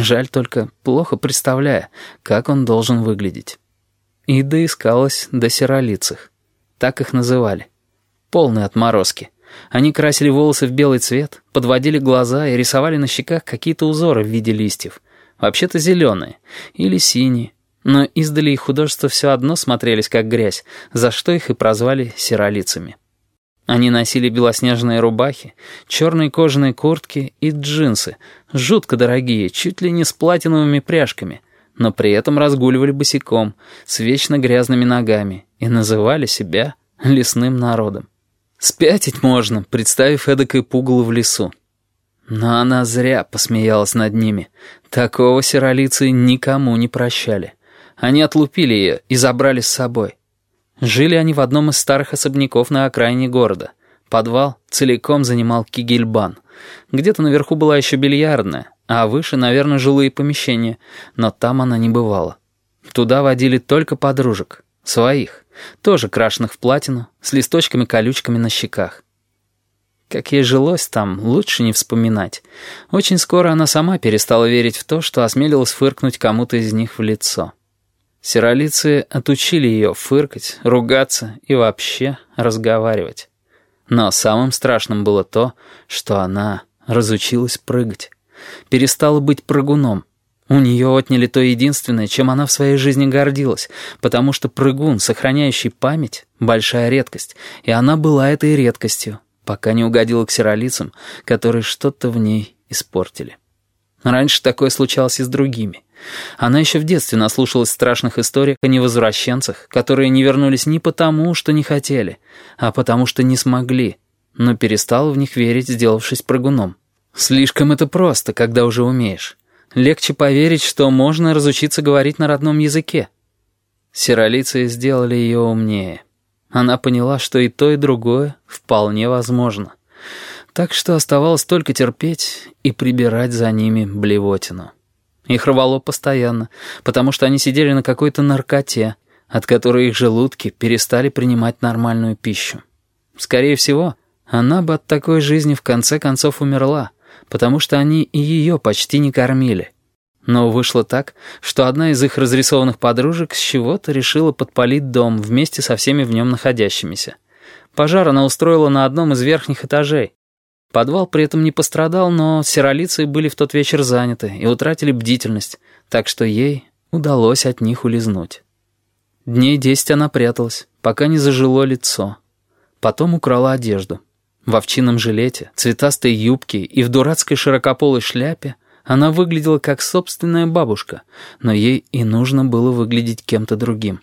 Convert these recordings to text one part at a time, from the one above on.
Жаль только, плохо представляя, как он должен выглядеть. И доискалась до серолицых. Так их называли. Полные отморозки. Они красили волосы в белый цвет, подводили глаза и рисовали на щеках какие-то узоры в виде листьев. Вообще-то зеленые или синие. Но издали их художества все одно смотрелись как грязь, за что их и прозвали серолицами. Они носили белоснежные рубахи, черные кожаные куртки и джинсы, жутко дорогие, чуть ли не с платиновыми пряжками, но при этом разгуливали босиком, с вечно грязными ногами и называли себя лесным народом. Спятить можно, представив эдакое пугало в лесу. Но она зря посмеялась над ними. Такого серолицы никому не прощали. Они отлупили ее и забрали с собой. Жили они в одном из старых особняков на окраине города. Подвал целиком занимал кигельбан. Где-то наверху была еще бильярдная, а выше, наверное, жилые помещения, но там она не бывала. Туда водили только подружек, своих, тоже крашенных в платину, с листочками-колючками на щеках. Как ей жилось там, лучше не вспоминать. Очень скоро она сама перестала верить в то, что осмелилась фыркнуть кому-то из них в лицо. Сиролицы отучили ее фыркать, ругаться и вообще разговаривать. Но самым страшным было то, что она разучилась прыгать. Перестала быть прыгуном. У нее отняли то единственное, чем она в своей жизни гордилась, потому что прыгун, сохраняющий память, — большая редкость, и она была этой редкостью, пока не угодила к сиролицам, которые что-то в ней испортили. Раньше такое случалось и с другими. Она еще в детстве наслушалась страшных историй о невозвращенцах, которые не вернулись не потому, что не хотели, а потому что не смогли, но перестала в них верить, сделавшись прыгуном. Слишком это просто, когда уже умеешь. Легче поверить, что можно разучиться говорить на родном языке. Сиролицы сделали ее умнее. Она поняла, что и то, и другое вполне возможно. Так что оставалось только терпеть и прибирать за ними блевотину. Их рвало постоянно, потому что они сидели на какой-то наркоте, от которой их желудки перестали принимать нормальную пищу. Скорее всего, она бы от такой жизни в конце концов умерла, потому что они и ее почти не кормили. Но вышло так, что одна из их разрисованных подружек с чего-то решила подпалить дом вместе со всеми в нем находящимися. Пожар она устроила на одном из верхних этажей, Подвал при этом не пострадал, но сиролицы были в тот вечер заняты и утратили бдительность, так что ей удалось от них улизнуть. Дней десять она пряталась, пока не зажило лицо. Потом украла одежду. В овчинном жилете, цветастой юбке и в дурацкой широкополой шляпе она выглядела как собственная бабушка, но ей и нужно было выглядеть кем-то другим.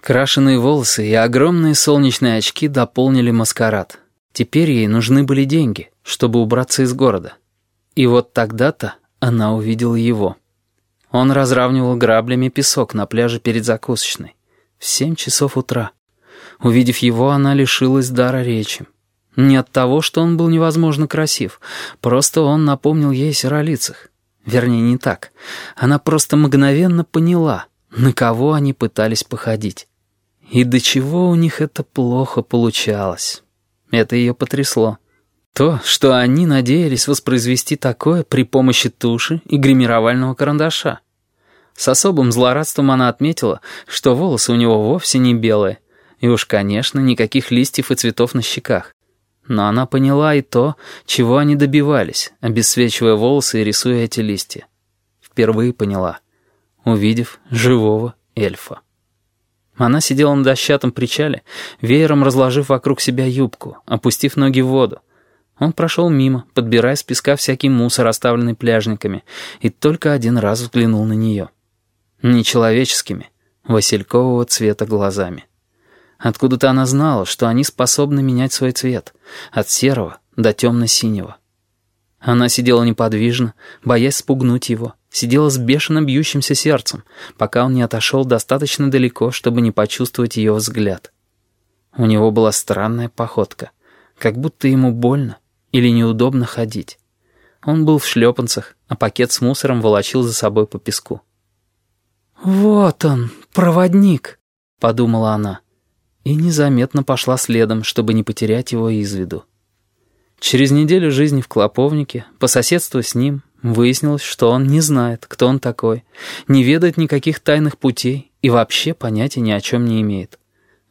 Крашеные волосы и огромные солнечные очки дополнили маскарад. Теперь ей нужны были деньги — чтобы убраться из города. И вот тогда-то она увидела его. Он разравнивал граблями песок на пляже перед закусочной. В семь часов утра. Увидев его, она лишилась дара речи. Не от того, что он был невозможно красив, просто он напомнил ей о. Вернее, не так. Она просто мгновенно поняла, на кого они пытались походить. И до чего у них это плохо получалось. Это ее потрясло. То, что они надеялись воспроизвести такое при помощи туши и гримировального карандаша. С особым злорадством она отметила, что волосы у него вовсе не белые, и уж, конечно, никаких листьев и цветов на щеках. Но она поняла и то, чего они добивались, обесцвечивая волосы и рисуя эти листья. Впервые поняла, увидев живого эльфа. Она сидела на дощатом причале, веером разложив вокруг себя юбку, опустив ноги в воду. Он прошел мимо, подбирая с песка всякий мусор, оставленный пляжниками, и только один раз взглянул на нее. Нечеловеческими, василькового цвета глазами. Откуда-то она знала, что они способны менять свой цвет, от серого до темно-синего. Она сидела неподвижно, боясь спугнуть его, сидела с бешено бьющимся сердцем, пока он не отошел достаточно далеко, чтобы не почувствовать ее взгляд. У него была странная походка, как будто ему больно, или неудобно ходить. Он был в шлепанцах, а пакет с мусором волочил за собой по песку. «Вот он, проводник», — подумала она, и незаметно пошла следом, чтобы не потерять его из виду. Через неделю жизни в Клоповнике, по соседству с ним, Выяснилось, что он не знает, кто он такой, не ведает никаких тайных путей и вообще понятия ни о чем не имеет.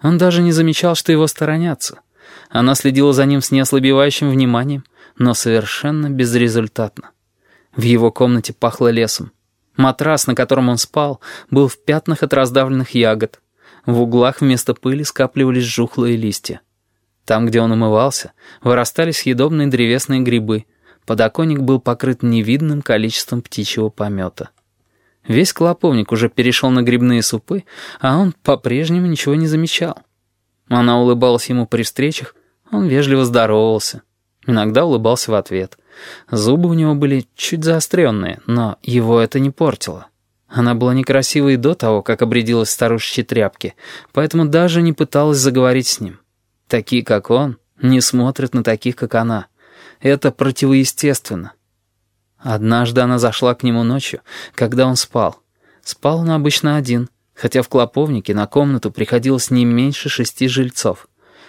Он даже не замечал, что его сторонятся. Она следила за ним с неослабевающим вниманием, но совершенно безрезультатно. В его комнате пахло лесом. Матрас, на котором он спал, был в пятнах от раздавленных ягод. В углах вместо пыли скапливались жухлые листья. Там, где он умывался, вырастали съедобные древесные грибы. Подоконник был покрыт невидным количеством птичьего помета. Весь клоповник уже перешел на грибные супы, а он по-прежнему ничего не замечал. Она улыбалась ему при встречах, он вежливо здоровался. Иногда улыбался в ответ. Зубы у него были чуть заостренные, но его это не портило. Она была некрасивой до того, как обрядилась старушечьи тряпки, поэтому даже не пыталась заговорить с ним. Такие, как он, не смотрят на таких, как она. Это противоестественно. Однажды она зашла к нему ночью, когда он спал. Спал он обычно один, хотя в клоповнике на комнату приходилось не меньше шести жильцов.